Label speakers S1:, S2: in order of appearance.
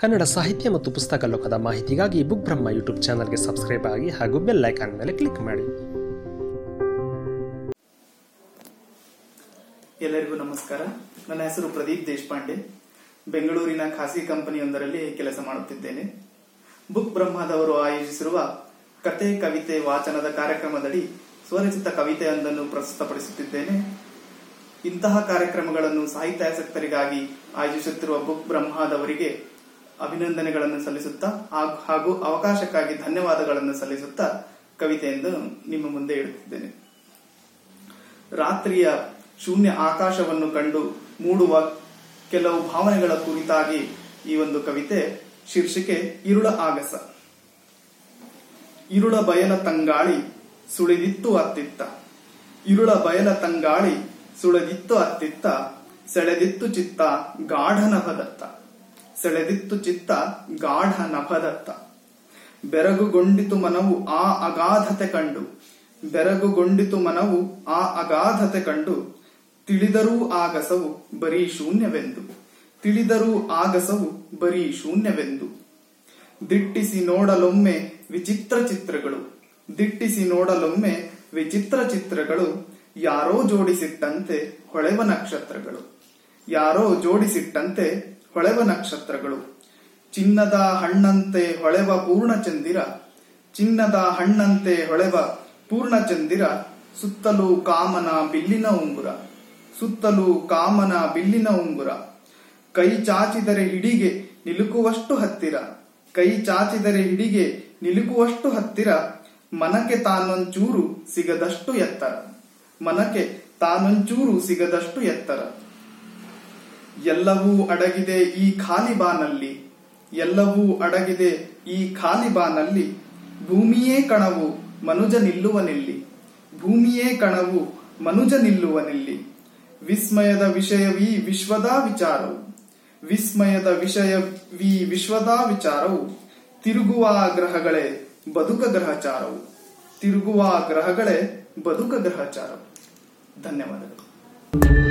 S1: ಕನ್ನಡ ಸಾಹಿತ್ಯ ಮತ್ತು ಪುಸ್ತಕ ಲೋಕದ ಮಾಹಿತಿಗಾಗಿ ಬುಕ್ ಬ್ರಹ್ಮ ಯೂಟ್ಯೂಬ್ ಚಾನಲ್ಗೆ ಸಬ್ಸ್ಕ್ರೈಬ್ ಆಗಿ ಹಾಗೂ ಬೆಲ್ ಐಕಾನ್ ಮೇಲೆ ಕ್ಲಿಕ್ ಮಾಡಿ.
S2: ಎಲ್ಲರಿಗೂ ನಮಸ್ಕಾರ. ನನ್ನ ಹೆಸರು ಪ್ರದೀಪ್ ದೇಶಪಾಂಡೆ. ಬೆಂಗಳೂರಿನ ಖಾಸಗಿ ಕಂಪನಿಯೊಂದರಲ್ಲಿ ಕೆಲಸ ಮಾಡುತ್ತಿದ್ದೇನೆ. ಬುಕ್ ಬ್ರಹ್ಮದವರು ಆಯೋಜಿಸಿರುವ ಕತೆ ಕವಿತೆ, ವಾಚನದ ಕಾರ್ಯಕ್ರಮದಡಿ ಸ್ವರಚಿತ ಕವಿತೆಯೊಂದನ್ನು ಪ್ರಸ್ತುತಪಡಿಸುತ್ತಿದ್ದೇನೆ. ಇಂತಹ ಕಾರ್ಯಕ್ರಮಗಳನ್ನು ಸಾಹಿತ್ಯಾಸಕ್ತರಿಗಾಗಿ ಆಯೋಜಿಸುತ್ತಿರುವ ಬುಕ್ ಬ್ರಹ್ಮದವರಿಗೆ ಅಭಿನಂದನೆಗಳನ್ನು ಸಲ್ಲಿಸುತ್ತಾ ಹಾಗೂ- ಅವಕಾಶಕ್ಕಾಗಿ ಧನ್ಯವಾದಗಳನ್ನು ಸಲ್ಲಿಸುತ್ತಾ ಕವಿತೆಯನ್ನು ನಿಮ್ಮ ಮುಂದೆ ಇಡುತ್ತಿದ್ದೇನೆ. ರಾತ್ರಿಯ ಶೂನ್ಯ ಆಕಾಶವನ್ನು ಕಂಡು ಮೂಡುವ ಕೆಲವು ಭಾವನೆಗಳ ಕುರಿತಾಗಿ ಈ ಒಂದು ಕವಿತೆ ಶೀರ್ಷಿಕೆ ಇರುಳ ಆಗಸ. ಇರುಳ ಬಯಲ ತಂಗಾಳಿ ಸುಳಿದಿತ್ತು ಅತ್ತಿತ್ತ. ಇರುಳ ಬಯಲ ತಂಗಾಳಿ ಸುಳಿದಿತ್ತು ಅತ್ತಿತ್ತ. ಸೆಳೆದಿತ್ತು ಚಿತ್ತ ಗಾಢನ ನಭದತ್ತ ಸೆಳೆದಿತ್ತು ಚಿತ್ತ ಗಾಢ ನಭದತ್ತ ಬೆರಗುಗೊಂಡಿತು ಮನವು ಆ ಅಗಾಧತೆ ಕಂಡು. ಬೆರಗುಗೊಂಡಿತು ಮನವು ಆ ಅಗಾಧತೆ ಕಂಡು. ತಿಳಿದರೂ ಆಗಸವು ಬರೀ ಶೂನ್ಯವೆಂದು. ತಿಳಿದರೂ ಆಗಸವು ಬರೀ ಶೂನ್ಯವೆಂದು. ದಿಟ್ಟಿಸಿ ನೋಡಲೊಮ್ಮೆ ವಿಚಿತ್ರ ಚಿತ್ರಗಳು. ದಿಟ್ಟಿಸಿ ನೋಡಲೊಮ್ಮೆ ವಿಚಿತ್ರ ಚಿತ್ರಗಳು ಯಾರೋ ಜೋಡಿಸಿಟ್ಟಂತೆ ಹೊಳೆವ ನಕ್ಷತ್ರಗಳು. ಯಾರೋ ಜೋಡಿಸಿಟ್ಟಂತೆ ಹೊಳೆವ ನಕ್ಷತ್ರಗಳು. ಚಿನ್ನದ ಹಣ್ಣಂತೆ ಹೊಳೆವ ಪೂರ್ಣಚಂದಿರ ಚಿನ್ನದ ಹಣ್ಣಂತೆ ಹೊಳೆವ ಪೂರ್ಣಚಂದಿರ ಸುತ್ತಲೂ ಕಾಮನ ಬಿಲ್ಲಿನ ಉಂಗುರ. ಸುತ್ತಲೂ ಕಾಮನ ಬಿಲ್ಲಿನ ಉಂಗುರ. ಕೈ ಚಾಚಿದರೆ ಹಿಡಿಗೆ ನಿಲುಕುವಷ್ಟು ಹತ್ತಿರ. ಕೈ ಚಾಚಿದರೆ ಹಿಡಿಗೆ ನಿಲುಕುವಷ್ಟು ಹತ್ತಿರ. ಮನಕ್ಕೆ ತಾನೊಂಚೂರು ಸಿಗದಷ್ಟು ಎತ್ತರ. ಮನಕ್ಕೆ ತಾನೊಂಚೂರು ಸಿಗದಷ್ಟು ಎತ್ತರ. ಎಲ್ಲವೂ ಅಡಗಿದೆ ಈ ಖಾಲಿಬಾನಲ್ಲಿ, ಎಲ್ಲವೂ ಅಡಗಿದೆ ಈ ಖಾಲಿಬಾನಲ್ಲಿ. ಭೂಮಿಯೇ ಕಣವು, ಮನುಜ ನಿಲ್ಲುವನಿಲ್ಲಿ. ಭೂಮಿಯೇ ಕಣವು, ಮನುಜ ನಿಲ್ಲುವನಿಲ್ಲಿ. ವಿಸ್ಮಯದ ವಿಷಯವೀ ವಿಶ್ವದ ವಿಚಾರವು. ವಿಸ್ಮಯದ ವಿಷಯವೀ ವಿಶ್ವದ ವಿಚಾರವು. ತಿರುಗುವ ಗ್ರಹಗಳೇ, ಬದುಕ ಗ್ರಹಚಾರವು. ತಿರುಗುವ ಗ್ರಹಗಳೇ, ಬದುಕ ಗ್ರಹಚಾರವು. ಧನ್ಯವಾದಗಳು.